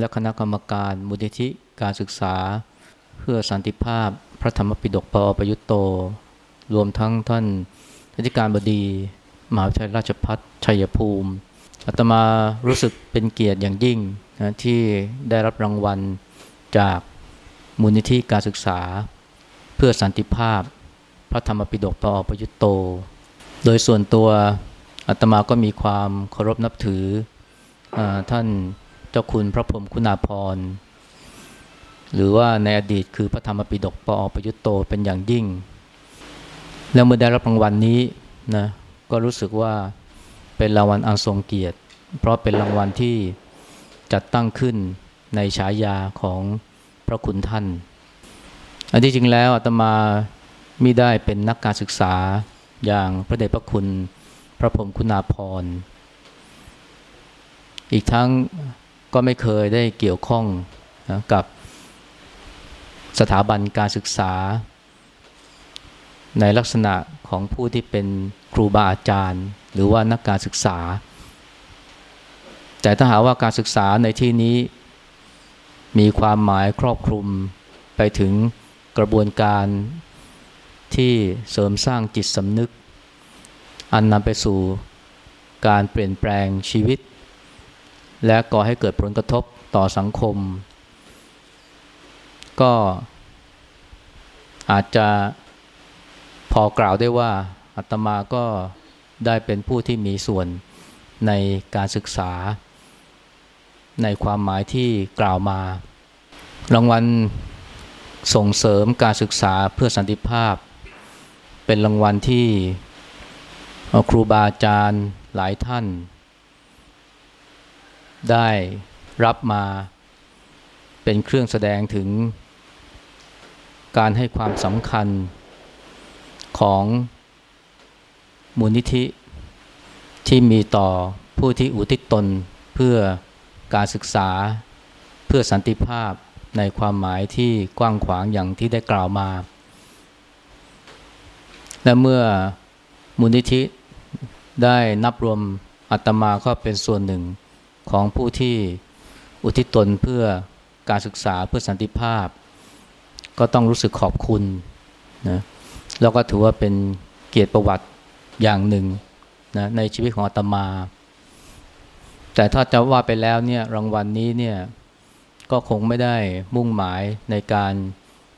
และคณะกรรมการมูลนิธิการศึกษา เพื่อสันติภาพพระธรรมปิฎกปอประยุตโต รวมทั้งท่านอธิการบดีมหาวิทยาลัยราชภัฏชัยภูมิอาตมารู้สึกเป็นเกียรติอย่างยิ่งนะที่ได้รับรางวัลจากมูลนิธิการศึกษา เพื่อสันติภาพ พระธรรมปิฎกปอประยุตโต โดยส่วนตัวอาตมาก็มีความเคารพนับถืออท่าน เจ้าคุณพระพรหมคุณาภรณ์หรือว่าในอดีตคือพระธรรมปิฎกปอประยุตโตเป็นอย่างยิ่ง แล้วเมื่อได้รับรางวัลนนี้นะก็รู้สึกว่าเป็นรางวัลอันทรงเกียรติ เพราะเป็นรางวัลที่จัดตั้งขึ้นในฉายาของพระคุณท่าน อันที่จริงแล้วอาตมาไมิได้เป็นนักการศึกษาอย่างพระเดชพระคุณพระพรหมคุณาภรณ์อีกทั้ง ก็ไม่เคยได้เกี่ยวข้องนะกับสถาบันการศึกษา ในลักษณะของผู้ที่เป็นครูบาอาจารย์ หรือว่านักการศึกษา แต่ถ้าหาว่าการศึกษาในที่นี้ มีความหมายครอบคลุมไปถึงกระบวนการที่เสริมสร้างจิตสำนึก อันนำไปสู่การเปลี่ยนแปลงชีวิต และก่อให้เกิดผลกระทบต่อสังคม ก็อาจจะพอกล่าวได้ว่าอาตมาก็ได้เป็นผู้ที่มีส่วนในการศึกษา ในความหมายที่กล่าวมา รางวัลส่งเสริมการศึกษาเพื่อสันติภาพ เป็นรางวัลที่ครูบาอาจารย์หลายท่าน ได้รับมาเป็นเครื่องแสดงถึงการให้ความสำคัญของมูลนิธิที่มีต่อผู้ที่อุทิศตนเพื่อการศึกษาเพื่อสันติภาพในความหมายที่กว้างขวางอย่างที่ได้กล่าวมา และเมื่อมูลนิธิได้นับรวมอัตมาก็เป็นส่วนหนึ่ง ของผู้ที่อุทิศตนเพื่อการศึกษาเพื่อสันติภาพ ก็ต้องรู้สึกขอบคุณนะแล้วก็ถือว่าเป็นเกียรติประวัติอย่างหนึ่งนะในชีวิตของอาตมา แต่ถ้าจะว่าไปแล้วเนี่ยรางวัลนนี้เนี่ยก็คงไม่ได้มุ่งหมายในการ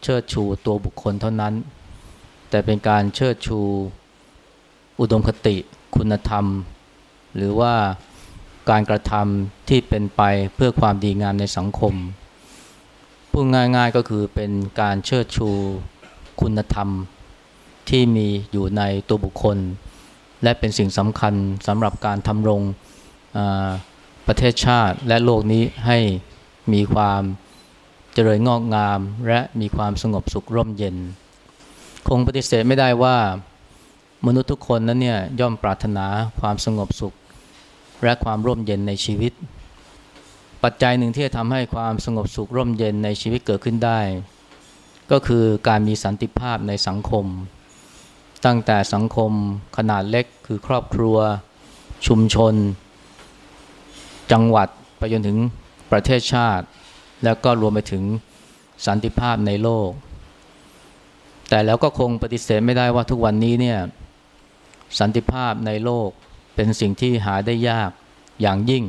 เชิดชูตัวบุคคลเท่านั้น แต่เป็นการเชิดชูอุดมคติคุณธรรม หรือว่า การกระทำที่เป็นไปเพื่อความดีงามในสังคม พูดง่ายๆก็คือเป็นการเชิดชูคุณธรรมที่มีอยู่ในตัวบุคคล และเป็นสิ่งสำคัญสำหรับการทำรงประเทศชาติและโลกนี้ให้มีความเจริญงอกงาม และมีความสงบสุขร่มเย็น คงปฏิเสธไม่ได้ว่ามนุษย์ทุกคนนั้นเนี่ยย่อมปรารถนาความสงบสุข และความร่มเย็นในชีวิต ปัจจัยหนึ่งที่จะทำให้ความสงบสุขร่มเย็นในชีวิตเกิดขึ้นได้ ก็คือการมีสันติภาพในสังคม ตั้งแต่สังคมขนาดเล็กคือครอบครัว ชุมชน จังหวัดไปจนถึงประเทศชาติ แล้วก็รวมไปถึงสันติภาพในโลก แต่แล้วก็คงปฏิเสธไม่ได้ว่าทุกวันนี้เนี่ยสันติภาพในโลก เป็นสิ่งที่หาได้ยากอย่างยิ่ง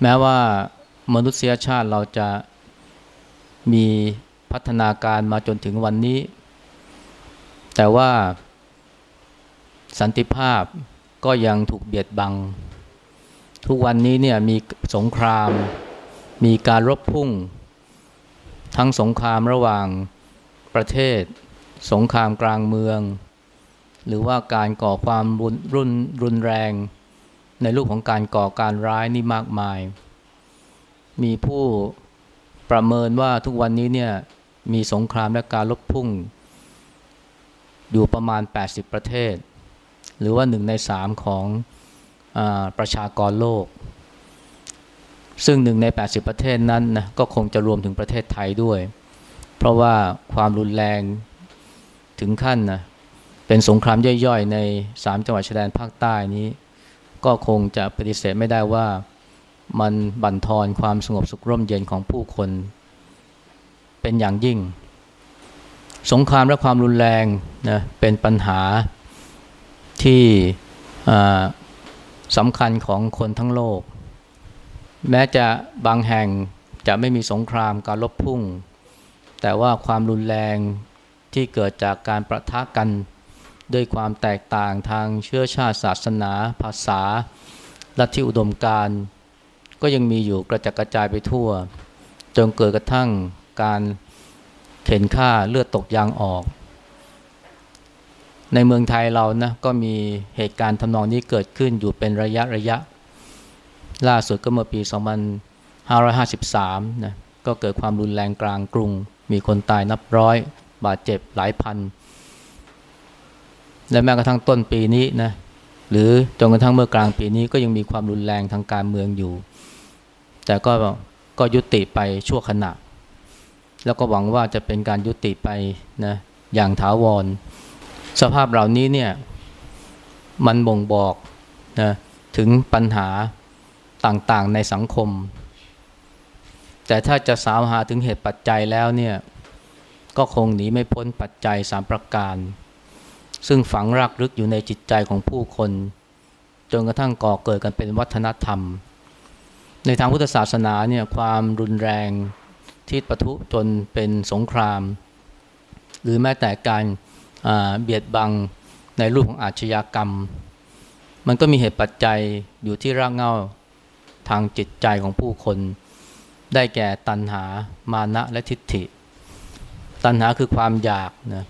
แม้ว่ามนุษยชาติเราจะมีพัฒนาการมาจนถึงวันนี้ แต่ว่าสันติภาพก็ยังถูกเบียดบัง ทุกวันนี้เนี่ยมีสงคราม มีการรบพุ่ง ทั้งสงครามระหว่างประเทศ สงครามกลางเมือง หรือว่าการก่อความรุนรุนรุนแรง ในรูปของการก่อการร้ายนี่มากมาย มีผู้ประเมินว่าทุกวันนี้เนี่ยมีสงครามและการลบพุ่ง อยู่ประมาณ 80 ประเทศ หรือว่าหนึ่งในสามของอประชากรโลก ซึ่งหนึ่งใน 80 ประเทศนั้นนะก็คงจะรวมถึงประเทศไทยด้วย เพราะว่าความรุนแรงถึงขั้นนะ เป็นสงครามย่อยๆ ในสามจังหวัดชายแดนภาคใต้นี้ ก็คงจะปฏิเสธไม่ได้ว่ามันบั่นทอนความสงบสุขร่มเย็นของผู้คน เป็นอย่างยิ่ง สงครามและความรุนแรงนะเป็นปัญหาที่สำคัญของคนทั้งโลก แม้จะบางแห่งจะไม่มีสงครามการลบพุ่ง แต่ว่าความรุนแรงที่เกิดจากการประทะกัน ด้วยความแตกต่างทางเชื้อชาติศาสนา ภาษา ลัทธิอุดมการก็ยังมีอยู่กระจัดกระจายไปทั่ว จนเกิดกระทั่งการเข็นฆ่าเลือดตกยางออก ในเมืองไทยเรานะก็มีเหตุการณ์ทำนองนี้เกิดขึ้นอยู่เป็นระยะระยะ ล่าสุดก็เมื่อปี 2553นะก็เกิดความรุนแรงกลางกรุง มีคนตายนับร้อย บาดเจ็บหลายพัน และแม้กระทั่งต้นปีนี้นะหรือจนกระทั่งเมื่อกลางปีนี้ก็ยังมีความรุนแรงทางการเมืองอยู่ แต่ก็ก็ยุติไปชั่วขณะ แล้วก็หวังว่าจะเป็นการยุติไปนะอย่างถาวร สภาพเหล่านี้เนี่ยมันบ่งบอกนะถึงปัญหาต่างๆในสังคม แต่ถ้าจะสาวหาถึงเหตุปัจจัยแล้วเนี่ยก็คงหนีไม่พ้นปัจจัยสามประการ ซึ่งฝังรากลึกอยู่ในจิตใจของผู้คน จนกระทั่งก่อเกิดกันเป็นวัฒนธรรม ในทางพุทธศาสนาเนี่ยความรุนแรงที่ปะทุจนเป็นสงคราม หรือแม้แต่การเบียดบังในรูปของอาชญากรรม มันก็มีเหตุปัจจัยอยู่ที่รากเหง้าทางจิตใจของผู้คน ได้แก่ตัณหามานะและทิฏฐิ ตัณหาคือความอยากนะ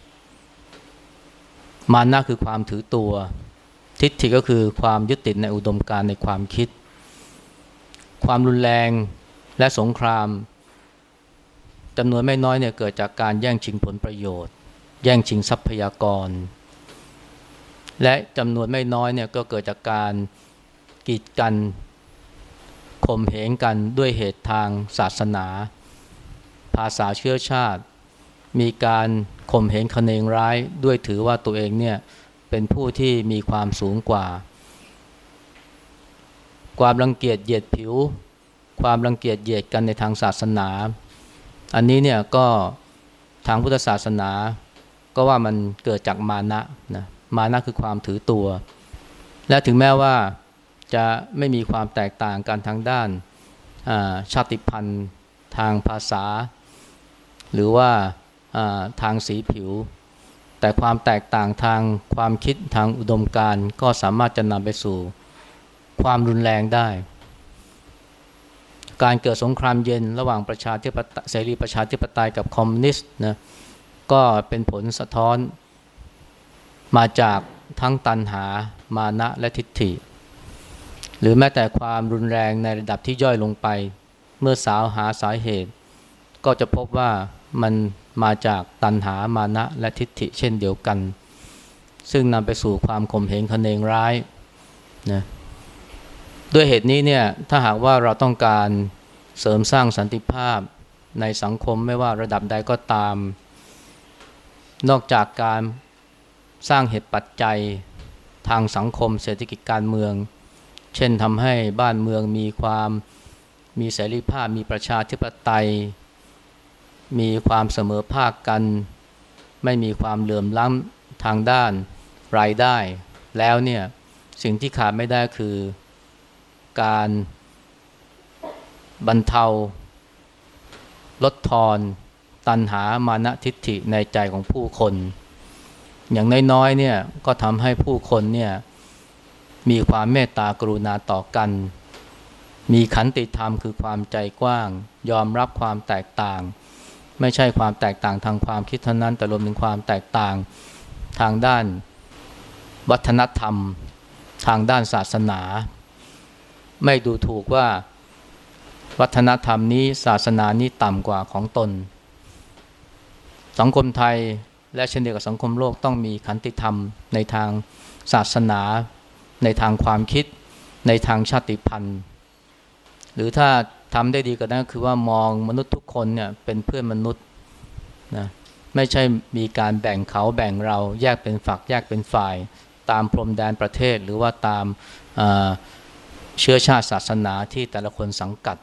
มานะคือความถือตัว ทิฏฐิก็คือความยึดติดในอุดมการในความคิด ความรุนแรงและสงครามจำนวนไม่น้อยเนี่ยเกิดจากการแย่งชิงผลประโยชน์ แย่งชิงทรัพยากร และจำนวนไม่น้อยเนี่ยก็เกิดจากการกีดกันข่มเหงกันด้วยเหตุทางศาสนา ภาษาเชื้อชาติ มีการข่มเหงคเนงร้ายด้วยถือว่าตัวเองเนี่ยเป็นผู้ที่มีความสูงกว่า ความรังเกียจเหยียดผิว ความรังเกียจเหยียดกันในทางศาสนา อันนี้เนี่ยก็ทางพุทธศาสนา ก็ว่ามันเกิดจากมานะนะมานะคือความถือตัว และถึงแม้ว่าจะไม่มีความแตกต่างกันทางด้านชาติพันธุ์ทางภาษา หรือว่า ทางสีผิว แต่ความแตกต่างทางความคิดทางอุดมการก็สามารถจะนำไปสู่ความรุนแรงได้ การเกิดสงครามเย็นระหว่างประชาธิปไตยเสรีประชาธิปไตยกับคอมมิวนิสต์นะก็เป็นผลสะท้อน มาจากทั้งตันหามานะและทิฏฐิ หรือแม้แต่ความรุนแรงในระดับที่ย่อยลงไป เมื่อสาวหาสาเหตุ ก็จะพบว่ามัน มาจากตัณหามานะและทิฏฐิเช่นเดียวกัน ซึ่งนำไปสู่ความข่มเหงคเนงร้ายนะด้วยเหตุนี้เนี่ยถ้าหากว่าเราต้องการเสริมสร้างสันติภาพในสังคมไม่ว่าระดับใดก็ตาม นอกจากการสร้างเหตุปัจจัยทางสังคมเศรษฐกิจการเมือง เช่นทำให้บ้านเมืองมีความมีเสรีภาพมีประชาธิปไตย มีความเสมอภาคกัน ไม่มีความเหลื่อมล้ำทางด้านรายได้ แล้วเนี่ยสิ่งที่ขาดไม่ได้คือการบรรเทา ลดทอน ตันหามานะทิฏฐิในใจของผู้คน อย่างน้อยๆเนี่ยก็ทำให้ผู้คนเนี่ยมีความเมตตากรุณาต่อกัน มีขันติธรรมคือความใจกว้าง ยอมรับความแตกต่าง ไม่ใช่ความแตกต่างทางความคิดเท่านั้น แต่รวมถึงความแตกต่างทางด้านวัฒนธรรม ทางด้านศาสนา ไม่ดูถูกว่าวัฒนธรรมนี้ศาสนานี้ต่ำกว่าของตน สังคมไทยและเช่นเดียวกับสังคมโลกต้องมีขันติธรรมในทางศาสนา ในทางความคิด ในทางชาติพันธุ์ หรือถ้า ทำได้ดีกว่านั้นคือว่ามองมนุษย์ทุกคนเนี่ยเป็นเพื่อนมนุษย์นะไม่ใช่มีการแบ่งเขาแบ่งเราแยกเป็นฝักแยกเป็นฝ่าย ตามพรมแดนประเทศหรือว่าตามเชื้อชาติศาสนาที่แต่ละคนสังกัด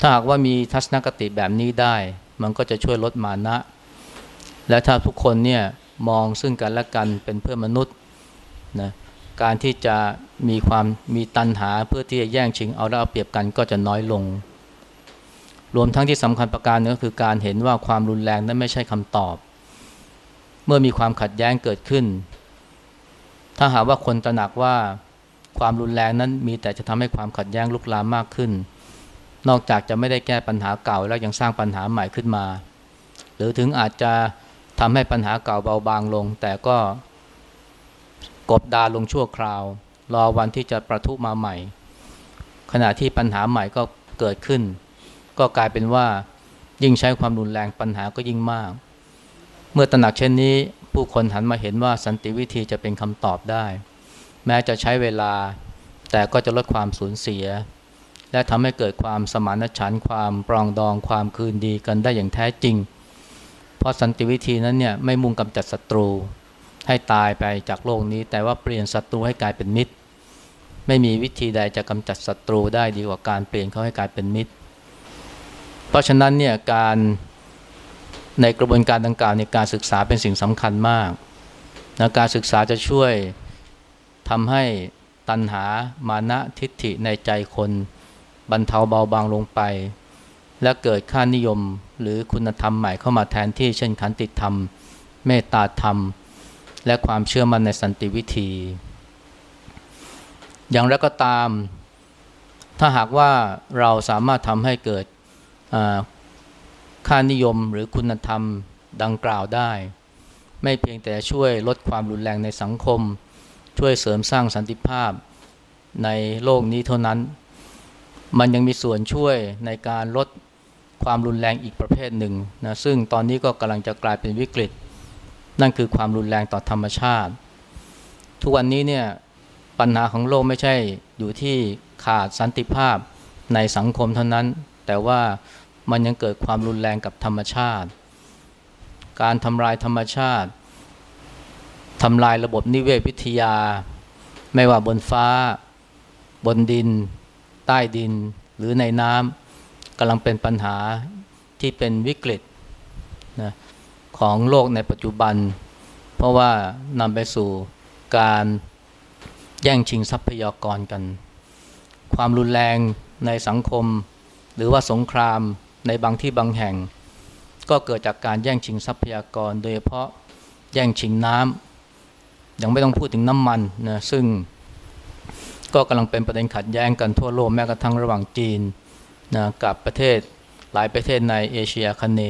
ถ้าหากว่ามีทัศนคติแบบนี้ได้ มันก็จะช่วยลดมานะ และถ้าทุกคนเนี่ยมองซึ่งกันและกันเป็นเพื่อนมนุษย์นะ การที่จะมีความมีตันหาเพื่อที่จะแย่งชิงเอาแล้วเอาเปรียบกันก็จะน้อยลง รวมทั้งที่สำคัญประการนึงก็คือการเห็นว่าความรุนแรงนั้นไม่ใช่คำตอบ เมื่อมีความขัดแย้งเกิดขึ้น ถ้าหากว่าคนตระหนักว่าความรุนแรงนั้นมีแต่จะทำให้ความขัดแย้งลุกลามมากขึ้น นอกจากจะไม่ได้แก้ปัญหาเก่าแล้วยังสร้างปัญหาใหม่ขึ้นมา หรือถึงอาจจะทำให้ปัญหาเก่าเบาบางลง แต่ก็ กบดาลงชั่วคราว รอวันที่จะประทุมาใหม่ ขณะที่ปัญหาใหม่ก็เกิดขึ้น ก็กลายเป็นว่ายิ่งใช้ความรุนแรงปัญหาก็ยิ่งมาก เมื่อตระหนักเช่นนี้ ผู้คนหันมาเห็นว่าสันติวิธีจะเป็นคำตอบได้ แม้จะใช้เวลา แต่ก็จะลดความสูญเสีย และทำให้เกิดความสมานฉันท์ความปรองดองความคืนดีกันได้อย่างแท้จริง เพราะสันติวิธีนั้นเนี่ยไม่มุ่งกำจัดศัตรู ให้ตายไปจากโลกนี้ แต่ว่าเปลี่ยนศัตรูให้กลายเป็นมิตร ไม่มีวิธีใดจะกำจัดศัตรูได้ดีกว่าการเปลี่ยนเขาให้กลายเป็นมิตร เพราะฉะนั้นเนี่ยการในกระบวนการดังกล่าวในการศึกษาเป็นสิ่งสำคัญมากนะการศึกษาจะช่วยทำให้ตัณหามานะทิฏฐิในใจคนบรรเทาเบาบางลงไป และเกิดค่านิยมหรือคุณธรรมใหม่เข้ามาแทนที่เช่นขันติธรรม เมตตาธรรม และความเชื่อมั่นในสันติวิธี อย่างไรก็ตาม ถ้าหากว่าเราสามารถทำให้เกิดค่านิยมหรือคุณธรรมดังกล่าวได้ ไม่เพียงแต่ช่วยลดความรุนแรงในสังคม ช่วยเสริมสร้างสันติภาพในโลกนี้เท่านั้น มันยังมีส่วนช่วยในการลดความรุนแรงอีกประเภทหนึ่งนะซึ่งตอนนี้ก็กำลังจะกลายเป็นวิกฤต นั่นคือความรุนแรงต่อธรรมชาติ ทุกวันนี้เนี่ยปัญหาของโลกไม่ใช่อยู่ที่ขาดสันติภาพในสังคมเท่านั้น แต่ว่ามันยังเกิดความรุนแรงกับธรรมชาติ การทำลายธรรมชาติทำลายระบบนิเวศวิทยา ไม่ว่าบนฟ้า บนดิน ใต้ดิน หรือในน้ำกำลังเป็นปัญหาที่เป็นวิกฤตนะ ของโลกในปัจจุบัน เพราะว่านำไปสู่การแย่งชิงทรัพยากรกัน ความรุนแรงในสังคม หรือว่าสงครามในบางที่บางแห่ง ก็เกิดจากการแย่งชิงทรัพยากร โดยเฉพาะแย่งชิงน้ำยังไม่ต้องพูดถึงน้ำมันนะซึ่งก็กำลังเป็นประเด็นขัดแย้งกันทั่วโลกแม้กระทั่งระหว่างจีนนะกับประเทศหลายประเทศในเอเชียคเน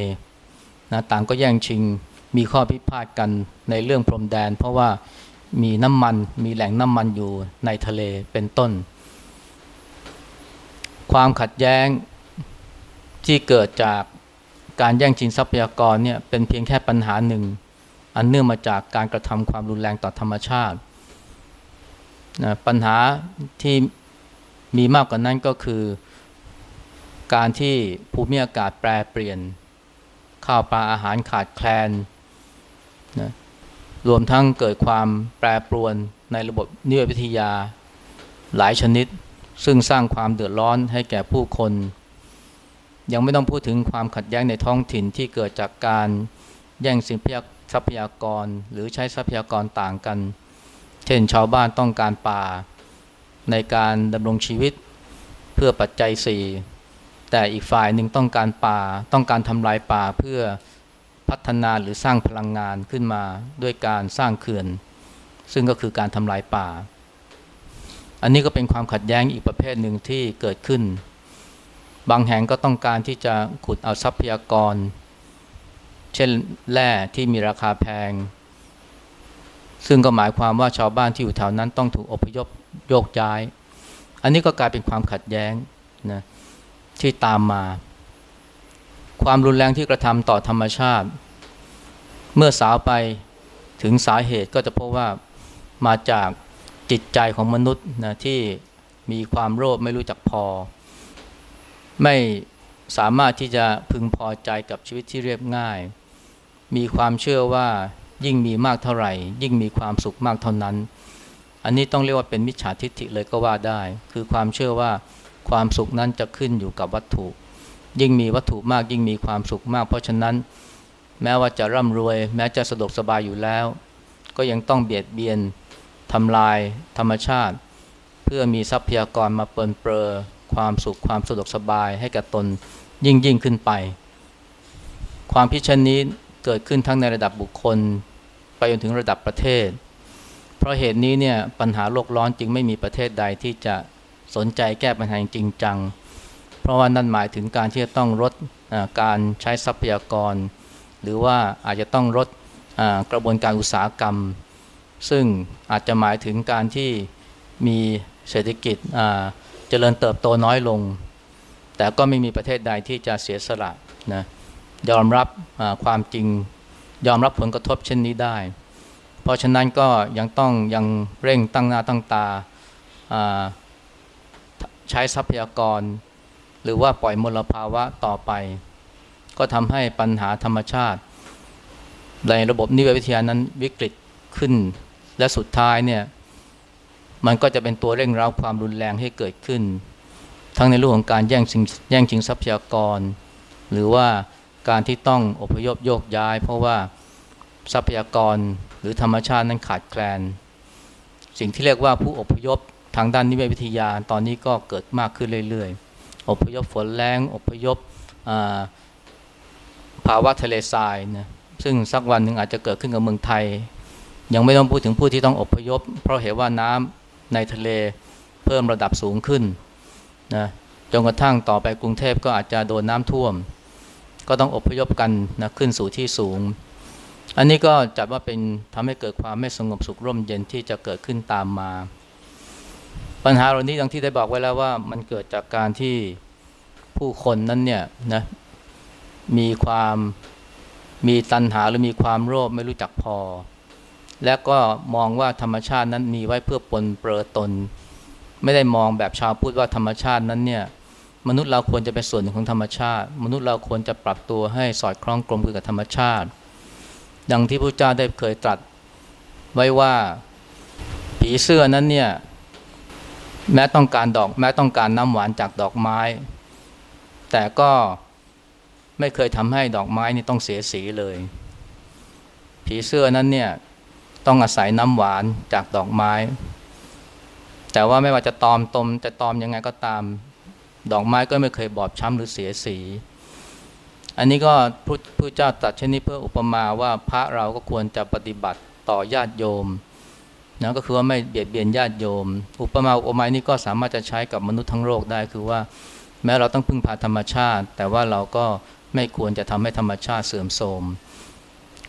นะต่างก็แย่งชิงมีข้อพิพาทกันในเรื่องพรมแดน เพราะว่ามีน้ำมันมีแหล่งน้ำมันอยู่ในทะเลเป็นต้น ความขัดแย้งที่เกิดจากการแย่งชิงทรัพยากรเนี่ยเป็นเพียงแค่ปัญหาหนึ่ง อันเนื่องมาจากการกระทำความรุนแรงต่อธรรมชาตินะปัญหาที่มีมากกว่านั้นก็คือ การที่ภูมิอากาศแปรเปลี่ยน ข้าวปลาอาหารขาดแคลนนะรวมทั้งเกิดความแปรปรวนในระบบนิเวศวิทยาหลายชนิด ซึ่งสร้างความเดือดร้อนให้แก่ผู้คน ยังไม่ต้องพูดถึงความขัดแย้งในท้องถิ่นที่เกิดจากการแย่งสินทรัพยากรหรือใช้ทรัพยากรต่างกัน เช่นชาวบ้านต้องการป่าในการดำรงชีวิตเพื่อปัจจัยสี่ แต่อีกฝ่ายหนึ่งต้องการป่า ต้องการทำลายป่าเพื่อพัฒนาหรือสร้างพลังงานขึ้นมาด้วยการสร้างเขื่อน ซึ่งก็คือการทำลายป่า อันนี้ก็เป็นความขัดแย้งอีกประเภทหนึ่งที่เกิดขึ้น บางแห่งก็ต้องการที่จะขุดเอาทรัพยากร เช่นแร่ที่มีราคาแพง ซึ่งก็หมายความว่าชาวบ้านที่อยู่แถวนั้นต้องถูกอพยพโยกย้าย อันนี้ก็กลายเป็นความขัดแย้งนะ ที่ตามมา ความรุนแรงที่กระทำต่อธรรมชาติ เมื่อสาวไปถึงสาเหตุก็จะพบว่ามาจากจิตใจของมนุษย์นะที่มีความโลภไม่รู้จักพอ ไม่สามารถที่จะพึงพอใจกับชีวิตที่เรียบง่าย มีความเชื่อว่ายิ่งมีมากเท่าไหร่ ยิ่งมีความสุขมากเท่านั้น อันนี้ต้องเรียกว่าเป็นมิจฉาทิฏฐิเลยก็ว่าได้ คือความเชื่อว่า ความสุขนั้นจะขึ้นอยู่กับวัตถุ ยิ่งมีวัตถุมากยิ่งมีความสุขมาก เพราะฉะนั้น แม้ว่าจะร่ำรวย แม้จะสะดวกสบายอยู่แล้ว ก็ยังต้องเบียดเบียนทำลายธรรมชาติ เพื่อมีทรัพยากรมาเปินเปรอความสุขความสะดวกสบายให้กับตนยิ่งยิ่งขึ้นไป ความพิชันนี้เกิดขึ้นทั้งในระดับบุคคล ไปจนถึงระดับประเทศ เพราะเหตุนี้เนี่ยปัญหาโลกร้อนจึงไม่มีประเทศใดที่จะ สนใจแก้ปัญหาจริงจัง เพราะว่านั่นหมายถึงการที่จะต้องลดการใช้ทรัพยากร หรือว่าอาจจะต้องลดกระบวนการอุตสาหกรรม ซึ่งอาจจะหมายถึงการที่มีเศรษฐกิจเจริญเติบโตน้อยลง แต่ก็ไม่มีประเทศใดที่จะเสียสละนะยอมรับความจริงยอมรับผลกระทบเช่นนี้ได้ เพราะฉะนั้นก็ยังต้องยังเร่งตั้งหน้าตั้งตา ใช้ทรัพยากร หรือว่าปล่อยมลภาวะต่อไป ก็ทำให้ปัญหาธรรมชาติ ในระบบนิเวศวิทยานั้นวิกฤตขึ้น และสุดท้ายเนี่ยมันก็จะเป็นตัวเร่งร้าความรุนแรงให้เกิดขึ้น ทั้งในเรื่องของการแย่งชิงแย่งชิงทรัพยากร หรือว่าการที่ต้องอพยพโยกย้าย เพราะว่าทรัพยากรหรือธรรมชาตินั้นขาดแคลน สิ่งที่เรียกว่าผู้อพยพ ทางด้านนิเวศวิทยาตอนนี้ก็เกิดมากขึ้นเรื่อยๆ อพยพฝนแรงอพยพภาวะทะเลทรายนะซึ่งสักวันหนึ่งอาจจะเกิดขึ้นกับเมืองไทย ยังไม่ต้องพูดถึงผู้ที่ต้องอพยพ เพราะเหตุว่าน้ำในทะเลเพิ่มระดับสูงขึ้นนะจนกระทั่งต่อไปกรุงเทพก็อาจจะโดนน้ำท่วม ก็ต้องอพยพกันนะขึ้นสู่ที่สูง อันนี้ก็จัดว่าเป็นทำให้เกิดความไม่สงบสุขร่มเย็นที่จะเกิดขึ้นตามมา ปัญหาเหล่านี้ดังที่ได้บอกไว้แล้วว่ามันเกิดจากการที่ผู้คนนั้นเนี่ยนะมีความมีตัณหาหรือมีความโลภไม่รู้จักพอ และก็มองว่าธรรมชาตินั้นมีไว้เพื่อปนเปื้อตน ไม่ได้มองแบบชาวพุทธว่าธรรมชาตินั้นเนี่ยมนุษย์เราควรจะเป็นส่วนหนึ่งของธรรมชาติ มนุษย์เราควรจะปรับตัวให้สอดคล้องกลมกลืนกับธรรมชาติ ดังที่พระเจ้าได้เคยตรัสไว้ว่าผีเสื้อนั้นเนี่ย แม้ต้องการดอก แม้ต้องการน้ำหวานจากดอกไม้ แต่ก็ไม่เคยทำให้ดอกไม้นี่ต้องเสียสีเลย ผีเสื้อนั้นเนี่ยต้องอาศัยน้ำหวานจากดอกไม้ แต่ว่าไม่ว่าจะตอมตมจะตอมยังไงก็ตาม ดอกไม้ก็ไม่เคยบอบช้ำหรือเสียสี อันนี้ก็พระเจ้าตรัสเช่นนี้เพื่ออุปมาว่าพระเราก็ควรจะปฏิบัติต่อญาติโยม นะก็คือว่าไม่เบียดเบียนญาติโยม อุปมาอุปไมยนี่ก็สามารถจะใช้กับมนุษย์ทั้งโลกได้ คือว่าแม้เราต้องพึ่งพาธรรมชาติ แต่ว่าเราก็ไม่ควรจะทำให้ธรรมชาติเสื่อมโทรม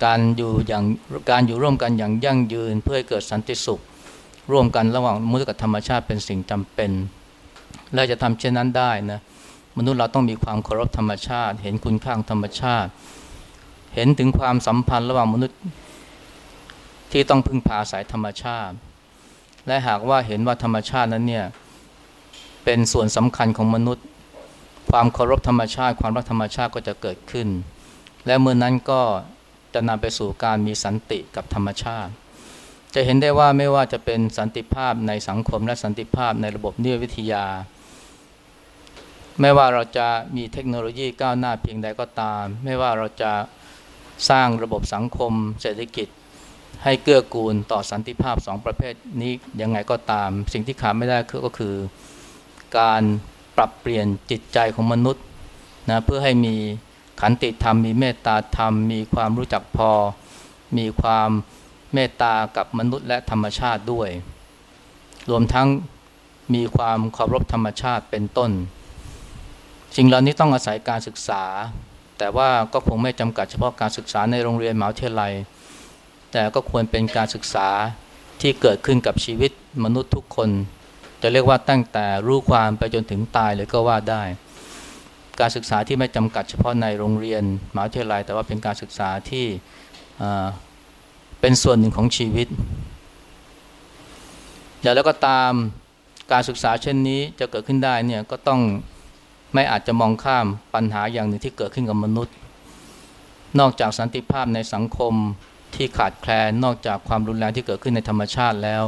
การอยู่อย่างการอยู่ร่วมกันอย่างยั่งยืน เพื่อให้เกิดสันติสุข ร่วมกันระหว่างมนุษย์กับธรรมชาติเป็นสิ่งจำเป็นและจะทำเช่นนั้นได้นะมนุษย์เราต้องมีความเคารพธรรมชาติ เห็นคุณค่าธรรมชาติ เห็นถึงความสัมพันธ์ระหว่างมนุษย์ ที่ต้องพึ่งพาสายธรรมชาติ และหากว่าเห็นว่าธรรมชาตินั้นเนี่ยเป็นส่วนสำคัญของมนุษย์ ความเคารพธรรมชาติ ความรักธรรมชาติก็จะเกิดขึ้น และเมื่อนนั้นก็จะนำไปสู่การมีสันติกับธรรมชาติ จะเห็นได้ว่าไม่ว่าจะเป็นสันติภาพในสังคมและสันติภาพในระบบนิเวศวิทยา ไม่ว่าเราจะมีเทคโนโลยีก้าวหน้าเพียงใดก็ตาม ไม่ว่าเราจะสร้างระบบสังคม เศรษฐกิจ ให้เกื้อกูลต่อสันติภาพสองประเภทนี้ยังไงก็ตาม สิ่งที่ขาดไม่ได้ก็คือ การปรับเปลี่ยนจิตใจของมนุษย์นะเพื่อให้มีขันติธรรม มีเมตตาธรรม มีความรู้จักพอ มีความเมตตากับมนุษย์และธรรมชาติด้วย รวมทั้งมีความเคารพธรรมชาติเป็นต้น สิ่งเหล่านี้ต้องอาศัยการศึกษา แต่ว่าก็คงไม่จำกัดเฉพาะการศึกษาในโรงเรียนมหาวิทยาลัย แต่ก็ควรเป็นการศึกษาที่เกิดขึ้นกับชีวิตมนุษย์ทุกคน จะเรียกว่าตั้งแต่รู้ความไปจนถึงตายเลยก็ว่าได้ การศึกษาที่ไม่จำกัดเฉพาะในโรงเรียนมหาวิทยาลัย แต่ว่าเป็นการศึกษาที่เป็นส่วนหนึ่งของชีวิตอย่างแล้วก็ตามการศึกษาเช่นนี้จะเกิดขึ้นได้เนี่ยก็ต้องไม่อาจจะมองข้ามปัญหาอย่างหนึ่งที่เกิดขึ้นกับมนุษย์ นอกจากสันติภาพในสังคม ที่ขาดแคลนนอกจากความรุนแรงที่เกิดขึ้นในธรรมชาติแล้ว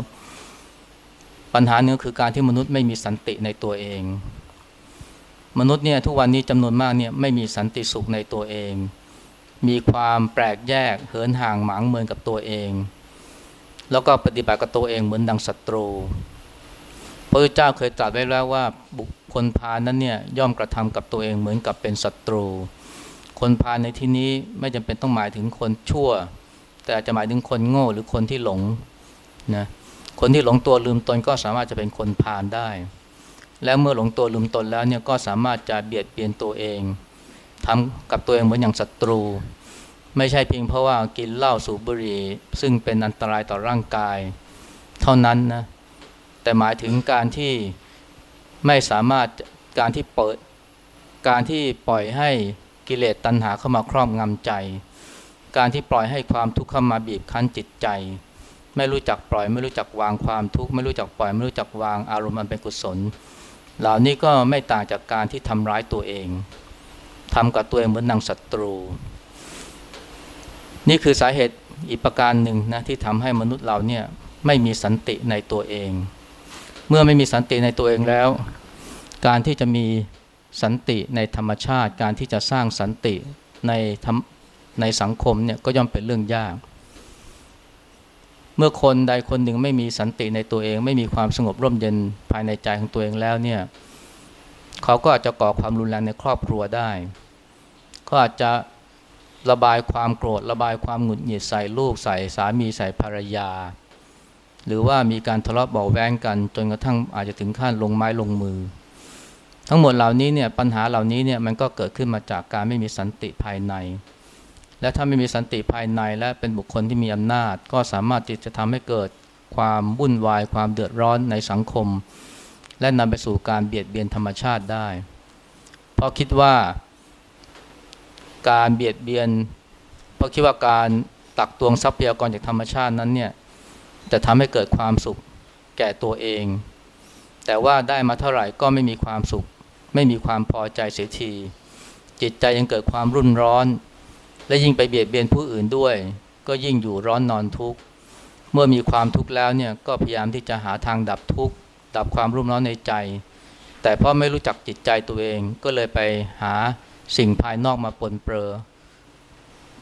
ปัญหาเนื้อคือการที่มนุษย์ไม่มีสันติในตัวเอง มนุษย์เนี่ยทุกวันนี้จำนวนมากเนี่ยไม่มีสันติสุขในตัวเอง มีความแปลกแยกเหินห่างหมางเมินกับตัวเอง แล้วก็ปฏิบัติกับตัวเองเหมือนดังศัตรูพระพุทธเจ้าเคยตรัสไว้แล้วว่าบุคคลพาลนั้นเนี่ยย่อมกระทำกับตัวเองเหมือนกับเป็นศัตรู คนพาลในที่นี้ไม่จำเป็นต้องหมายถึงคนชั่ว แต่อาจจะหมายถึงคนโง่หรือคนที่หลงนะคนที่หลงตัวลืมตนก็สามารถจะเป็นคนพาลได้ และเมื่อหลงตัวลืมตนแล้วเนี่ยก็สามารถจะเบียดเบียนตัวเองทำกับตัวเองเหมือนอย่างศัตรู ไม่ใช่เพียงเพราะว่ากินเหล้าสูบบุหรี่ซึ่งเป็นอันตรายต่อร่างกาย เท่านั้นนะแต่หมายถึงการที่ไม่สามารถการที่เปิดการที่ปล่อยให้กิเลสตัณหาเข้ามาครอบงำใจ การที่ปล่อยให้ความทุกข์เข้ามาบีบคั้นจิตใจ ไม่รู้จักปล่อย ไม่รู้จักวางความทุกข์ไม่รู้จักปล่อย ไม่รู้จักวางอารมณ์อันเป็นกุศล เหล่านี้ก็ไม่ต่างจากการที่ทำร้ายตัวเองทำกับตัวเองเหมือนนางศัตรู นี่คือสาเหตุอีกประการหนึ่งนะที่ทำให้มนุษย์เราเนี่ยไม่มีสันติในตัวเอง เมื่อไม่มีสันติในตัวเองแล้ว การที่จะมีสันติในธรรมชาติ การที่จะสร้างสันติในธรรม ในสังคมเนี่ยก็ย่อมเป็นเรื่องยาก เมื่อคนใดคนหนึ่งไม่มีสันติในตัวเอง ไม่มีความสงบร่มเย็นภายในใจของตัวเองแล้วเนี่ยเขาก็อาจจะก่อความรุนแรงในครอบครัวได้ก็อาจจะระบายความโกรธ ระบายความหงุดหงิดใส่ลูกใส่สามีใส่ภรรยา หรือว่ามีการทะเลาะเบาแวงกันจนกระทั่งอาจจะถึงขั้นลงไม้ลงมือ ทั้งหมดเหล่านี้เนี่ยปัญหาเหล่านี้เนี่ยมันก็เกิดขึ้นมาจากการไม่มีสันติภายใน และถ้าไม่มีสันติภายในและเป็นบุคคลที่มีอำนาจ ก็สามารถที่จะทำให้เกิดความวุ่นวาย ความเดือดร้อนในสังคม และนำไปสู่การเบียดเบียนธรรมชาติได้ เพราะคิดว่า การเบียดเบียน เพราะคิดว่าการตักตวงทรัพยากรจากธรรมชาตินั้นเนี่ยจะทำให้เกิดความสุขแก่ตัวเอง แต่ว่าได้มาเท่าไหร่ก็ไม่มีความสุข ไม่มีความพอใจเสียที จิตใจยังเกิดความรุ่นร้อน และยิ่งไปเบียดเบียนผู้อื่นด้วย ก็ยิ่งอยู่ร้อนนอนทุกข์เมื่อมีความทุกข์แล้วเนี่ยก็พยายามที่จะหาทางดับทุกข์ดับความรุ่มร้อนในใจ แต่เพราะไม่รู้จักจิตใจตัวเองก็เลยไปหาสิ่งภายนอกมาปนเปื้อ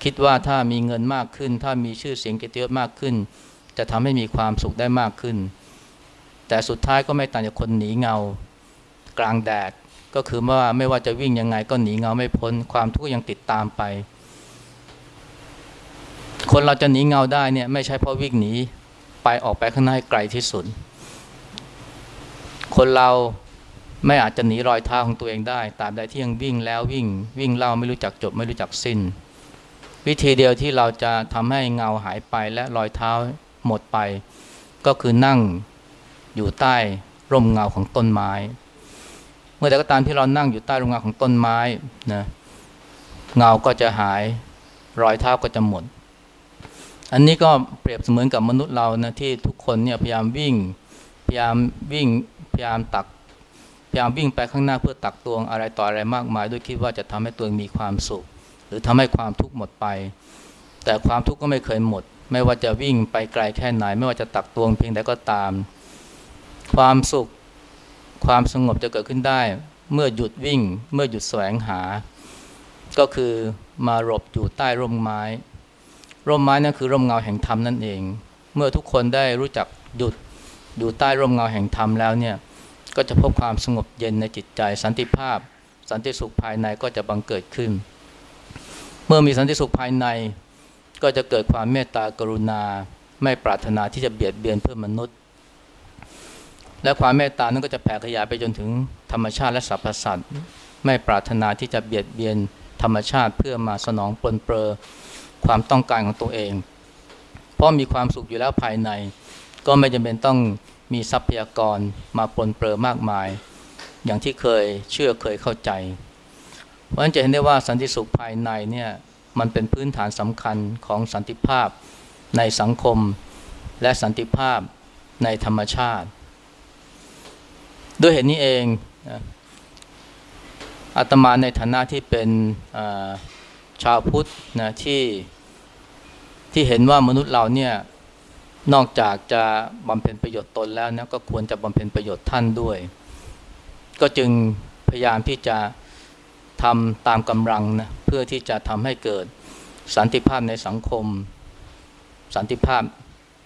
คิดว่าถ้ามีเงินมากขึ้น ถ้ามีชื่อเสียงเกียรติยศมากขึ้น จะทำให้มีความสุขได้มากขึ้น แต่สุดท้ายก็ไม่ต่างจากคนหนีเงา กลางแดดก็คือว่าไม่ว่าจะวิ่งยังไงก็หนีเงาไม่พ้นความทุกข์ยังติดตามไป คนเราจะหนีเงาได้เนี่ยไม่ใช่เพราะวิ่งหนีไปออกไปข้างหน้าไกลที่สุด คนเราไม่อาจจะหนีรอยเท้าของตัวเองได้ตามใดที่ยังวิ่งแล้ววิ่งวิ่งเล่าไม่รู้จักจบไม่รู้จักสิ้น วิธีเดียวที่เราจะทำให้เงาหายไปและรอยเท้าหมดไป ก็คือนั่งอยู่ใต้ร่มเงาของต้นไม้ เมื่อแต่ก็ตามที่เรานั่งอยู่ใต้ร่มเงาของต้นไม้นะเงาก็จะหายรอยเท้าก็จะหมด อันนี้ก็เปรียบเสมือนกับมนุษย์เรานะที่ทุกคนเนี่ยพยายามวิ่ง พยายามวิ่งพยายามตัก พยายามวิ่งไปข้างหน้าเพื่อตักตวงอะไรต่ออะไรมากมาย ด้วยคิดว่าจะทำให้ตัวเองมีความสุข หรือทำให้ความทุกข์หมดไป แต่ความทุกข์ก็ไม่เคยหมด ไม่ว่าจะวิ่งไปไกลแค่ไหน ไม่ว่าจะตักตวงเพียงใดก็ตาม ความสุข ความสงบจะเกิดขึ้นได้ เมื่อหยุดวิ่ง เมื่อหยุดแสวงหา ก็คือมาหลบอยู่ใต้ร่มไม้ ร่มไม้นั่นคือร่มเงาแห่งธรรมนั่นเอง เมื่อทุกคนได้รู้จักหยุดอยู่ใต้ร่มเงาแห่งธรรมแล้วเนี่ยก็จะพบความสงบเย็นในจิตใจ สันติภาพ สันติสุขภายในก็จะบังเกิดขึ้น เมื่อมีสันติสุขภายใน ก็จะเกิดความเมตตากรุณา ไม่ปรารถนาที่จะเบียดเบียนเพื่อมนุษย์ และความเมตตานั้นก็จะแผ่ขยายไปจนถึงธรรมชาติและสรรพสัตว์ไม่ปรารถนาที่จะเบียดเบียนธรรมชาติเพื่อมาสนองปลนเปลือ ความต้องการของตัวเอง เพราะมีความสุขอยู่แล้วภายใน ก็ไม่จำเป็นต้องมีทรัพยากรมาปนเปลือมากมาย อย่างที่เคยเชื่อเคยเข้าใจ เพราะฉะนั้นจะเห็นได้ว่าสันติสุขภายในเนี่ยมันเป็นพื้นฐานสำคัญของสันติภาพในสังคม และสันติภาพในธรรมชาติ ด้วยเหตุนี้เองอาตมาในฐานะที่เป็นชาวพุทธนะที่ ที่เห็นว่ามนุษย์เราเนี่ยนอกจากจะบำเพ็ญประโยชน์ตนแล้วนะก็ควรจะบำเพ็ญประโยชน์ท่านด้วย ก็จึงพยายามที่จะทำตามกำลังนะเพื่อที่จะทำให้เกิดสันติภาพในสังคม สันติภาพ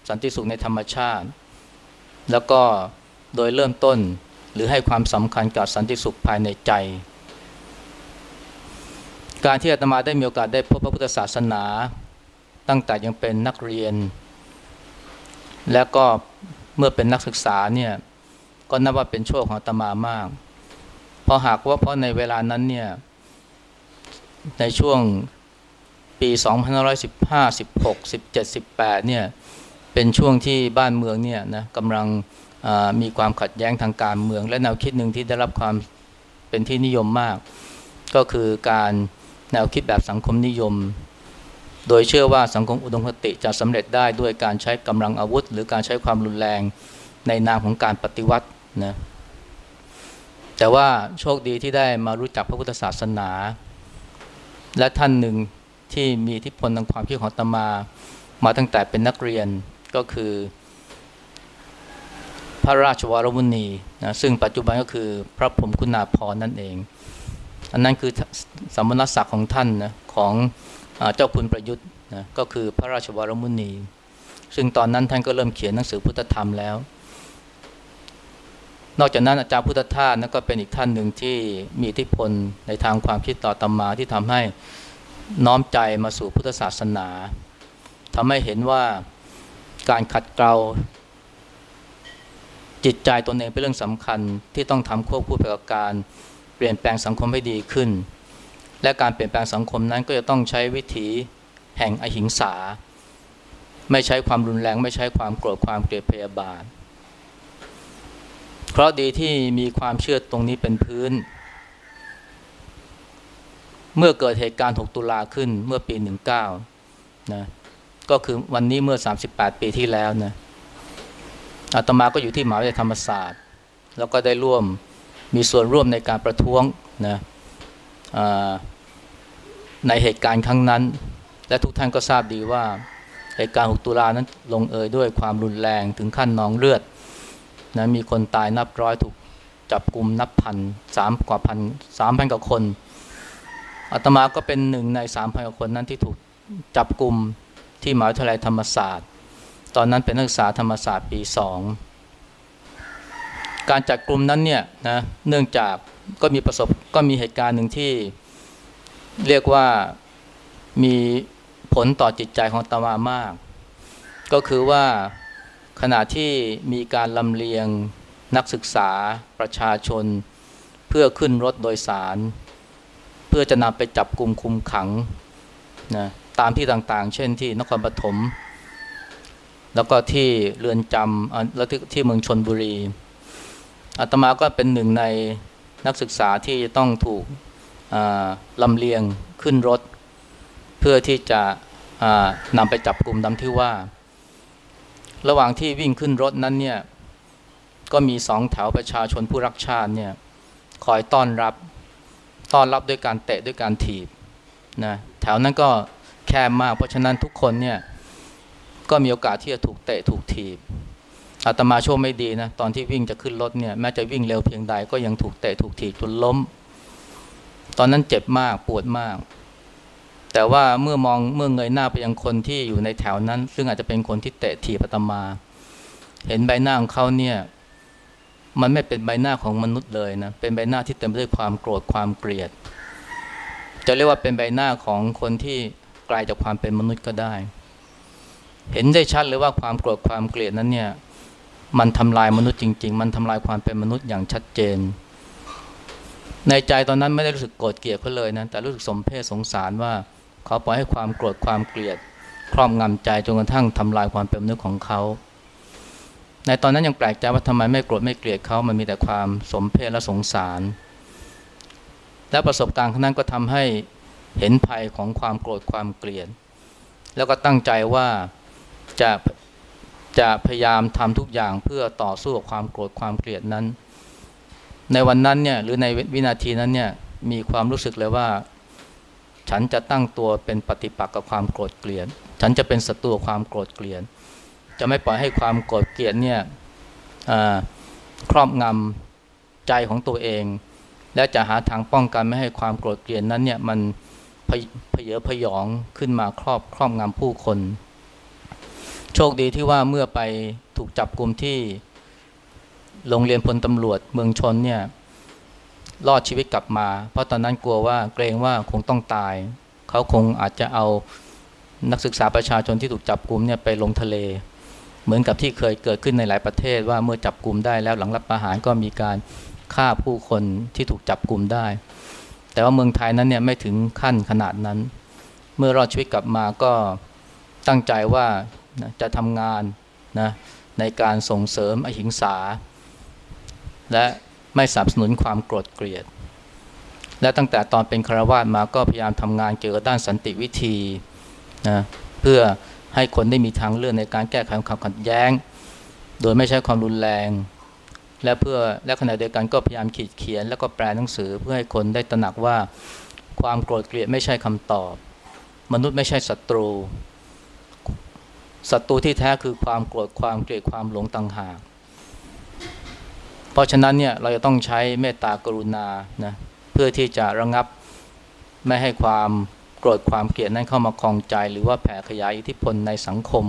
สันติสุขในธรรมชาติ แล้วก็โดยเริ่มต้นหรือให้ความสำคัญกับสันติสุขภายในใจ การที่อาตมาได้มีโอกาสได้พบพระพุทธศาสนา ตั้งแต่ยังเป็นนักเรียน และก็เมื่อเป็นนักศึกษาเนี่ยก็นับว่าเป็นโชคของตมามาก เพราะหากว่าเพราะในเวลานั้นเนี่ยในช่วงปี2515 16 17 18เนี่ยเป็นช่วงที่บ้านเมืองเนี่ยนะกำลังมีความขัดแย้งทางการเมือง และแนวคิดหนึ่งที่ได้รับความเป็นที่นิยมมาก ก็คือการแนวคิดแบบสังคมนิยม โดยเชื่อว่าสังคมอุดมคติจะสำเร็จได้ด้วยการใช้กำลังอาวุธ หรือการใช้ความรุนแรงในนามของการปฏิวัตินะแต่ว่าโชคดีที่ได้มารู้จักพระพุทธศาสนา และท่านหนึ่งที่มีอิทธิพลทางความคิดของตมา มาตั้งแต่เป็นนักเรียนก็คือ พระราชวรมุนีนะซึ่งปัจจุบันก็คือพระพรมคุณาภรนั่นเอง อันนั้นคือสมณศักดิ์ของท่านนะของ เจ้าคุณประยุทธ์นะก็คือพระราชวรมุนี ซึ่งตอนนั้นท่านก็เริ่มเขียนหนังสือพุทธธรรมแล้ว นอกจากนั้นอาจารย์พุทธทาสนั่นก็เป็นอีกท่านหนึ่งที่มีอิทธิพลในทางความคิดต่อตมาที่ทำให้น้อมใจมาสู่พุทธศาสนาทำให้เห็นว่าการขัดเกลาจิตใจตนเองเป็นเรื่องสำคัญที่ต้องทำควบคู่ไปกับการเปลี่ยนแปลงสังคมให้ดีขึ้น และการเปลี่ยนแปลงสังคมนั้นก็จะต้องใช้วิถีแห่งอหิงสา ไม่ใช้ความรุนแรง ไม่ใช้ความโกรธความเกลียดพยาบาท เพราะดีที่มีความเชื่อตรงนี้เป็นพื้น เมื่อเกิดเหตุการณ์ 6 ตุลาขึ้นเมื่อปี 19 นะ ก็คือวันนี้เมื่อ 38 ปีที่แล้วนะอาตมาก็อยู่ที่มหาวิทยาลัยธรรมศาสตร์ แล้วก็ได้ร่วมมีส่วนร่วมในการประท้วงนะ ในเหตุการณ์ครั้งนั้น และทุกท่านก็ทราบดีว่าเหตุการณ์6ตุลานั้นลงเอยด้วยความรุนแรงถึงขั้นนองเลือดนะมีคนตายนับร้อยถูกจับกลุ่มนับพันสามกว่าพันสามพันกว่าคนอาตมาก็เป็นหนึ่งในสามพันกว่าคนนั้นที่ถูกจับกลุ่มที่มหาวิทยาลัยธรรมศาสตร์ ตอนนั้นเป็นนักศึกษาธรรมศาสตร์ปีสองการจัดกลุ่มนั้นเนี่ยนะเนื่องจาก ก็มีประสบก็มีเหตุการณ์หนึ่งที่เรียกว่ามีผลต่อจิตใจของตามามาก ก็คือว่าขณะที่มีการลำเลียงนักศึกษาประชาชน เพื่อขึ้นรถโดยสาร เพื่อจะนำไปจับกลุ่มคุมขังนะตามที่ต่างๆ เช่นที่นครปฐมแล้วก็ที่เรือนจำแล้วที่เมืองชนบุรีอาตมาก็เป็นหนึ่งใน นักศึกษาที่จะต้องถูกลำเลียงขึ้นรถ เพื่อที่จะนำไปจับกลุ่มดำที่ว่า ระหว่างที่วิ่งขึ้นรถนั้นเนี่ยก็มีสองแถวประชาชนผู้รักชาติเนี่ยคอยต้อนรับต้อนรับด้วยการเตะด้วยการถีบนะแถวนั้นก็แคบมากเพราะฉะนั้นทุกคนเนี่ยก็มีโอกาสที่จะถูกเตะถูกถีบ อาตมาโชคไม่ดีนะตอนที่วิ่งจะขึ้นรถเนี่ยแม้จะวิ่งเร็วเพียงใดก็ยังถูกเตะถูกถีบจนล้ม ตอนนั้นเจ็บมากปวดมาก แต่ว่าเมื่อมองเมื่อเงยหน้าไปยังคนที่อยู่ในแถวนั้น ซึ่งอาจจะเป็นคนที่เตะถีบอาตมา เห็นใบหน้าของเขาเนี่ยมันไม่เป็นใบหน้าของมนุษย์เลยนะเป็นใบหน้าที่เต็มไปด้วยความโกรธความเกลียด จะเรียกว่าเป็นใบหน้าของคนที่ไกลจากความเป็นมนุษย์ก็ได้ เห็นได้ชัดเลยว่าความโกรธความเกลียดนั้นเนี่ย มันทำลายมนุษย์จริง ๆ มันทำลายความเป็นมนุษย์อย่างชัดเจน ในใจตอนนั้นไม่ได้รู้สึกโกรธเกลียดเขาเลยนะ แต่รู้สึกสมเพศสงสารว่า เขาปล่อยให้ความโกรธความเกลียด ครอบงำใจจนกระทั่งทำลายความเป็นมนุษย์ของเขา ในตอนนั้นยังแปลกใจว่าทำไมไม่โกรธไม่เกลียดเขามันมีแต่ความสมเพศและสงสาร และประสบการณ์นั้นก็ทำให้เห็นภัยของความโกรธความเกลียด แล้วก็ตั้งใจว่าจะ จะพยายามทำทุกอย่างเพื่อต่อสู้กับความโกรธความเกลียดนั้น ในวันนั้นเนี่ยหรือในวินาทีนั้นเนี่ยมีความรู้สึกเลยว่า ฉันจะตั้งตัวเป็นปฏิปักษ์กับความโกรธเกลียด ฉันจะเป็นศัตรูความโกรธเกลียด จะไม่ปล่อยให้ความโกรธเกลียดเนี่ยครอบงำใจของตัวเอง และจะหาทางป้องกันไม่ให้ความโกรธเกลียดนั้นเนี่ยมันเพเยอพยองขึ้นมาครอบครอบงำผู้คน โชคดีที่ว่าเมื่อไปถูกจับกลุ่มที่โรงเรียนพลตำรวจเมืองชนเนี่ยรอดชีวิตกลับมา เพราะตอนนั้นกลัวว่าเกรงว่าคงต้องตาย เขาคงอาจจะเอานักศึกษาประชาชนที่ถูกจับกลุ่มเนี่ยไปลงทะเล เหมือนกับที่เคยเกิดขึ้นในหลายประเทศว่าเมื่อจับกลุ่มได้แล้วหลังรับประหารก็มีการฆ่าผู้คนที่ถูกจับกลุ่มได้ แต่ว่าเมืองไทยนั้นเนี่ยไม่ถึงขั้นขนาดนั้น เมื่อรอดชีวิตกลับมาก็ตั้งใจว่า จะทำงานนะในการส่งเสริมอหิงสา และไม่สนับสนุนความโกรธเกลียด และตั้งแต่ตอนเป็นคารวาสมาก็พยายามทำงานเกี่ยวกับด้านสันติวิธีนะเพื่อให้คนได้มีทางเลือกในการแก้ไขความขัดแย้ง โดยไม่ใช้ความรุนแรง และเพื่อและขณะเดียวกันก็พยายามขีดเขียน แล้วก็แปลหนังสือเพื่อให้คนได้ตระหนักว่าความโกรธเกลียดไม่ใช่คำตอบ มนุษย์ไม่ใช่ศัตรู ศัตรูที่แท้คือความโกรธความเกลียดความหลงต่างหาก เพราะฉะนั้นเนี่ยเราจะต้องใช้เมตตากรุณานะเพื่อที่จะระงับไม่ให้ความโกรธความเกลียดนั้นเข้ามาคลองใจ หรือว่าแผ่ขยายอิทธิพลในสังคม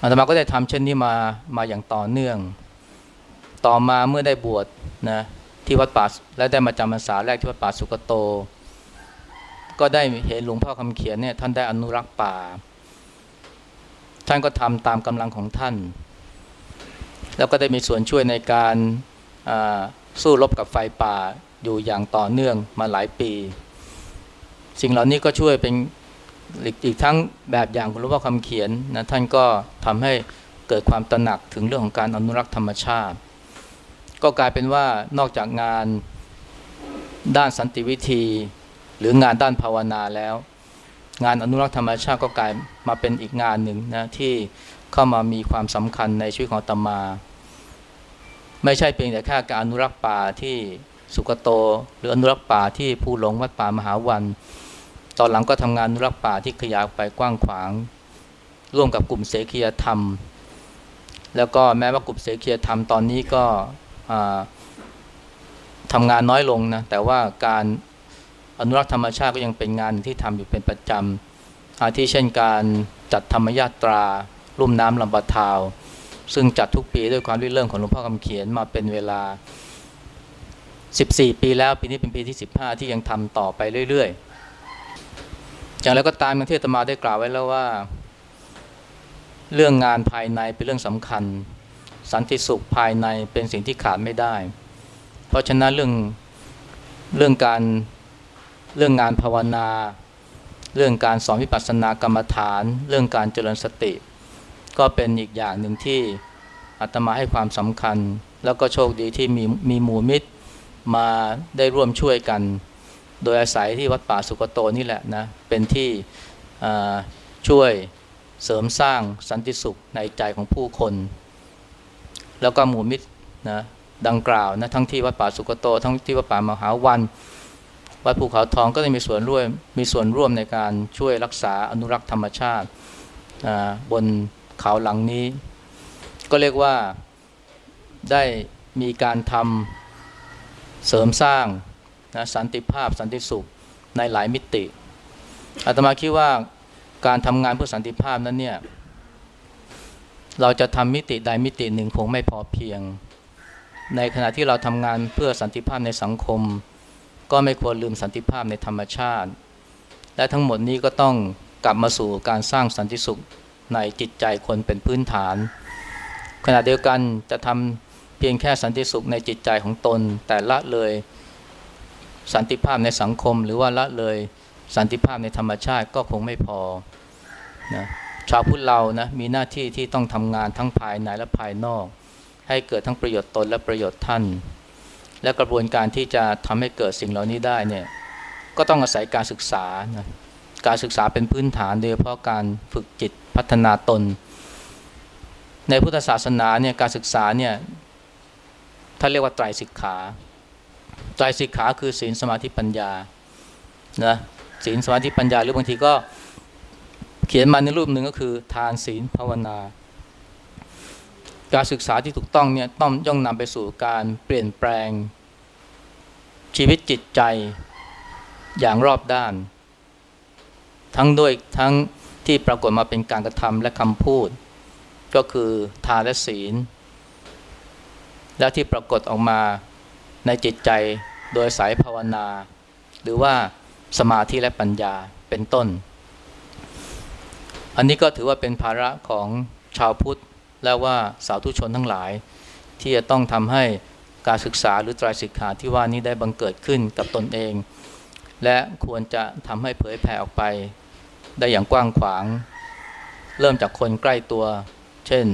อาตมาก็ได้ทำเช่นนี้มามาอย่างต่อเนื่อง ต่อมาเมื่อได้บวชนะที่วัดป่าและได้มาจำพรรษาแรกที่วัดป่าสุกโต ก็ได้เห็นหลวงพ่อคำเขียนเนี่ยท่านได้อนุรักษ์ป่า ท่านก็ทำตามกำลังของท่าน แล้วก็ได้มีส่วนช่วยในการสู้รบกับไฟป่าอยู่อย่างต่อเนื่องมาหลายปี สิ่งเหล่านี้ก็ช่วยเป็นอีกทั้งแบบอย่างของหลวงพ่อคำเขียนนะท่านก็ทำให้เกิดความตระหนักถึงเรื่องของการอนุรักษ์ธรรมชาติ ก็กลายเป็นว่านอกจากงานด้านสันติวิธี หรืองานด้านภาวนาแล้ว งานอนุรักษ์ธรรมชาติก็กลายมาเป็นอีกงานหนึ่งนะที่เข้ามามีความสำคัญในชีวิตของตมา ไม่ใช่เพียงแต่แค่การอนุรักษ์ป่าที่สุกโต หรืออนุรักษ์ป่าที่ภูหลงวัดป่ามหาวัน ตอนหลังก็ทำงานอนุรักษ์ป่าที่ขยายไปกว้างขวาง ร่วมกับกลุ่มเสกียธรรม แล้วก็แม้ว่ากลุ่มเสกียธรรมตอนนี้ก็ทำงานน้อยลงนะแต่ว่าการ อนุรักษ์ธรรมชาติก็ยังเป็นงานที่ทำอยู่เป็นประจำอาทิเช่นการจัดธรรมยาตราลุ่มน้ำลำบะทาว ซึ่งจัดทุกปีด้วยความริเริ่มของหลวงพ่อคำเขียนมาเป็นเวลา 14 ปีแล้วปีนี้เป็นปีที่ 15 ที่ยังทำต่อไปเรื่อยๆอย่างไรก็ตามที่ตมาได้กล่าวไว้แล้วว่า เรื่องงานภายในเป็นเรื่องสำคัญ สันติสุขภายในเป็นสิ่งที่ขาดไม่ได้ เพราะฉะนั้นเรื่องเรื่องการ เรื่องงานภาวนา เรื่องการสอนวิปัสสนากรรมฐาน เรื่องการเจริญสติ ก็เป็นอีกอย่างหนึ่งที่อาตมาให้ความสำคัญ แล้วก็โชคดีที่มีมีหมู่มิตรมาได้ร่วมช่วยกัน โดยอาศัยที่วัดป่าสุกโตนี่แหละนะ เป็นที่ช่วยเสริมสร้างสันติสุขในใจของผู้คน แล้วก็หมู่มิตรนะดังกล่าวนะทั้งที่วัดป่าสุกโต ทั้งที่วัดป่ามหาวัน วัดภูเขาทองก็ได้มีส่วนร่วมมีส่วนร่วมในการช่วยรักษาอนุรักษ์ธรรมชาติบนเขาหลังนี้ ก็เรียกว่าได้มีการทำเสริมสร้างนะสันติภาพสันติสุขในหลายมิติอาตมาคิดว่าการทำงานเพื่อสันติภาพนั้นเนี่ยเราจะทำมิติใดมิติหนึ่งคงไม่พอเพียง ในขณะที่เราทำงานเพื่อสันติภาพในสังคม ก็ไม่ควรลืมสันติภาพในธรรมชาติ และทั้งหมดนี้ก็ต้องกลับมาสู่การสร้างสันติสุขในจิตใจคนเป็นพื้นฐาน ขณะเดียวกันจะทำเพียงแค่สันติสุขในจิตใจของตน แต่ละเลยสันติภาพในสังคม หรือว่าละเลยสันติภาพในธรรมชาติก็คงไม่พอนะชาวพุทธเรานะมีหน้าที่ที่ต้องทำงานทั้งภายในและภายนอก ให้เกิดทั้งประโยชน์ตนและประโยชน์ท่าน และกระบวนการที่จะทำให้เกิดสิ่งเหล่านี้ได้เนี่ยก็ต้องอาศัยการศึกษานะการศึกษาเป็นพื้นฐานโดยเฉพาะการฝึกจิตพัฒนาตน ในพุทธศาสนาเนี่ยการศึกษาเนี่ยท่านเรียกว่าไตรสิกขาไตรสิกขาคือศีลสมาธิปัญญานะศีลสมาธิปัญญาหรือบางทีก็เขียนมาในรูปหนึ่งก็คือ ทานศีลภาวนา การศึกษาที่ถูกต้องเนี่ยต้องย่องนำไปสู่การเปลี่ยนแปลง ชีวิตจิตใจอย่างรอบด้าน ทั้งด้วยทั้งที่ปรากฏมาเป็นการกระทำและคำพูด ก็คือทานและศีล และที่ปรากฏออกมาในจิตใจโดยสายภาวนา หรือว่าสมาธิและปัญญาเป็นต้น อันนี้ก็ถือว่าเป็นภาระของชาวพุทธ และว่าสาวทุชนทั้งหลาย ที่จะต้องทำให้การศึกษาหรือตรายสิกขาที่ว่านี้ได้บังเกิดขึ้นกับตนเอง และควรจะทำให้เผยแผ่ออกไป ได้อย่างกว้างขวาง เริ่มจากคนใกล้ตัว เช่น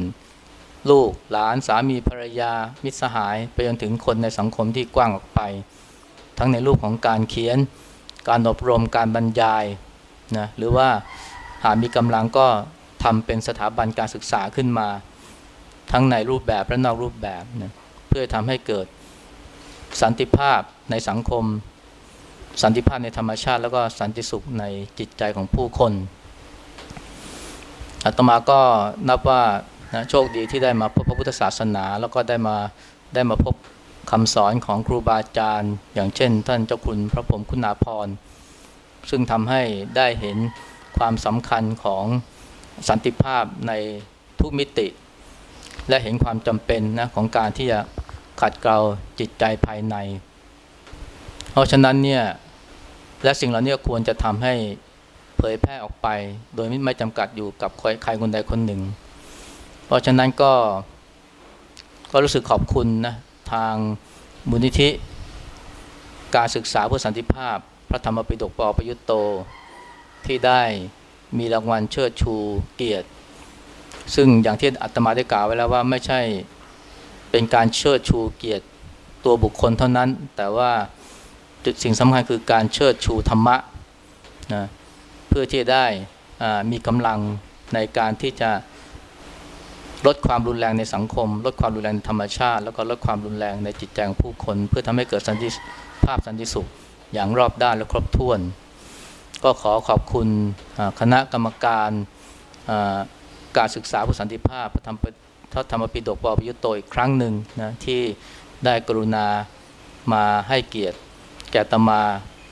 ลูกหลานสามีภรรยา มิตรสหายไปจนถึงคนในสังคมที่กว้างออกไป ทั้งในรูปของการเขียน การอบรมการบรรยายนะหรือว่าหากมีกำลังก็ทำเป็นสถาบันการศึกษาขึ้นมา ทั้งในรูปแบบและนอกรูปแบบนะเพื่อทำให้เกิดสันติภาพในสังคม สันติภาพในธรรมชาติ แล้วก็สันติสุขในจิตใจของผู้คนอาตมาก็นับว่านะโชคดีที่ได้มาพบพระพุทธศาสนา แล้วก็ได้มาได้มาพบคำสอนของครูบาอาจารย์ อย่างเช่น ท่านเจ้าคุณพระพรมคุณาภรซึ่งทำให้ได้เห็นความสำคัญของสันติภาพในทุกมิติ และเห็นความจำเป็นนะของการที่จะขัดเกลาจิตใจภายใน เพราะฉะนั้นเนี่ยและสิ่งเหล่านี้ควรจะทำให้เผยแพร่ออกไป โดยไม่จำกัดอยู่กับใครคนใดคนหนึ่ง เพราะฉะนั้นก็ก็รู้สึกขอบคุณนะทางมูลนิธิ การศึกษาเพื่อสันติภาพ พระธรรมปิฎกปอประยุตโต ที่ได้มีรางวัลเชิดชูเกียรติ ซึ่งอย่างที่อาตมาได้กล่าวไว้แล้วว่าไม่ใช่เป็นการเชิดชูเกียรติตัวบุคคลเท่านั้น แต่ว่าจุดสิ่งสำคัญคือการเชิดชูธรรมะนะเพื่อที่ได้มีกำลังในการที่จะลดความรุนแรงในสังคม ลดความรุนแรงธรรมชาติ แล้วก็ลดความรุนแรงในจิตใจของผู้คน เพื่อทำให้เกิดสันติภาพสันติสุขอย่างรอบด้านและครบถ้วน ก็ขอขอบคุณคณะกรรมการ การศึกษาผู้สันติภาพพระธรรมธรรมปิฎกปปยุตโตอีกครั้งหนึ่งนะที่ได้กรุณามาให้เกียรติแก่ตมา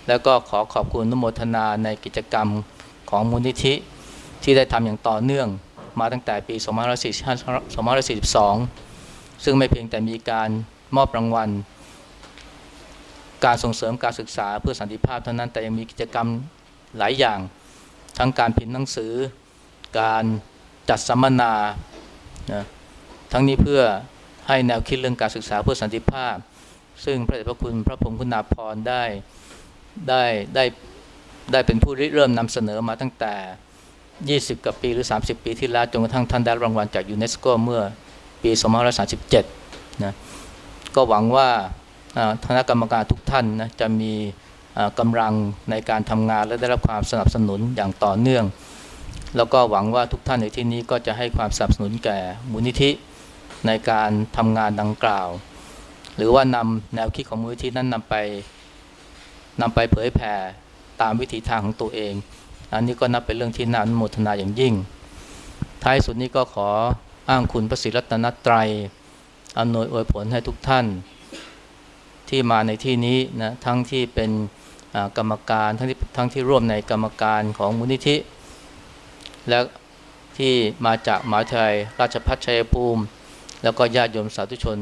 แล้วก็ขอขอบคุณนุโมทนาในกิจกรรมของมูลนิธิที่ได้ทำอย่างต่อเนื่องมาตั้งแต่ปี2542 ซึ่งไม่เพียงแต่มีการมอบรางวัล การส่งเสริมการศึกษาเพื่อสันติภาพเท่านั้นแต่ยังมีกิจกรรมหลายอย่าง ทั้งการพิมพ์หนังสือ การ จัดสัมมนานะทั้งนี้เพื่อให้แนวคิดเรื่องการศึกษาเพื่อสันติภาพ ซึ่งพระเดชพระคุณพระพรมคุณาภรได้ได้ได้ได้เป็นผู้ริเริ่มนำเสนอมาตั้งแต่ 20กับปีหรือ 30 ปีที่แล้วจนกระทั่งท่านได้รางวัลจากยูเนสโกเมื่อปี2537นะก็หวังว่าคณะกรรมการทุกท่านนะจะมีกำลังในการทำงานและได้รับความสนับสนุนอย่างต่อเนื่อง แล้วก็หวังว่าทุกท่านในที่นี้ก็จะให้ความสนับสนุนแก่มูลนิธิในการทำงานดังกล่าว หรือว่านำแนวคิดของมูลนิธินั้นนำไปนำไปเผยแผ่ตามวิถีทางของตัวเอง อันนี้ก็นับเป็นเรื่องที่น่าอนุโมทนาอย่างยิ่ง ท้ายสุดนี้ก็ขออ้างคุณพระศิรัตนตรัยอำนวยอวยผลให้ทุกท่าน ที่มาในที่นี้นะทั้งที่เป็นกรรมการทั้งที่ทั้งที่ร่วมในกรรมการของมูลนิธิ และที่มาจากมหาวิทยาลัยราชพัฒชัยภูมิ แล้วก็ญาติโยมสาธุชน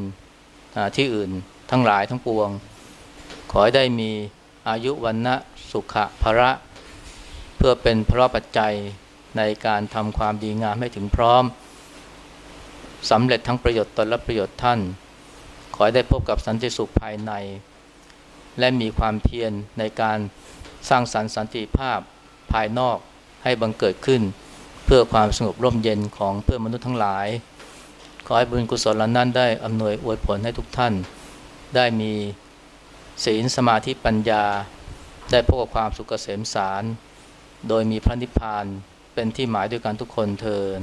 ที่อื่นทั้งหลายทั้งปวง ขอให้ได้มีอายุวันนะสุขะภระพื่อเป็นพระปัจจัยในการทำความดีงามให้ถึงพร้อมสำเร็จทั้งประโยชน์ตนและประโยชน์ท่าน ขอให้ได้พบกับสันติสุขภายใน และมีความเพียรในการสร้างสรรค์สันติภาพภายนอกให้บังเกิดขึ้น เพื่อความสงบร่มเย็นของเพื่อนมนุษย์ทั้งหลาย ขอให้บุญกุศลนั้นได้อำนวยอวยผลให้ทุกท่าน ได้มีศีลสมาธิปัญญา ได้พบกับความสุขเกษมสาร โดยมีพระนิพพานเป็นที่หมายด้วยกันทุกคนเทิน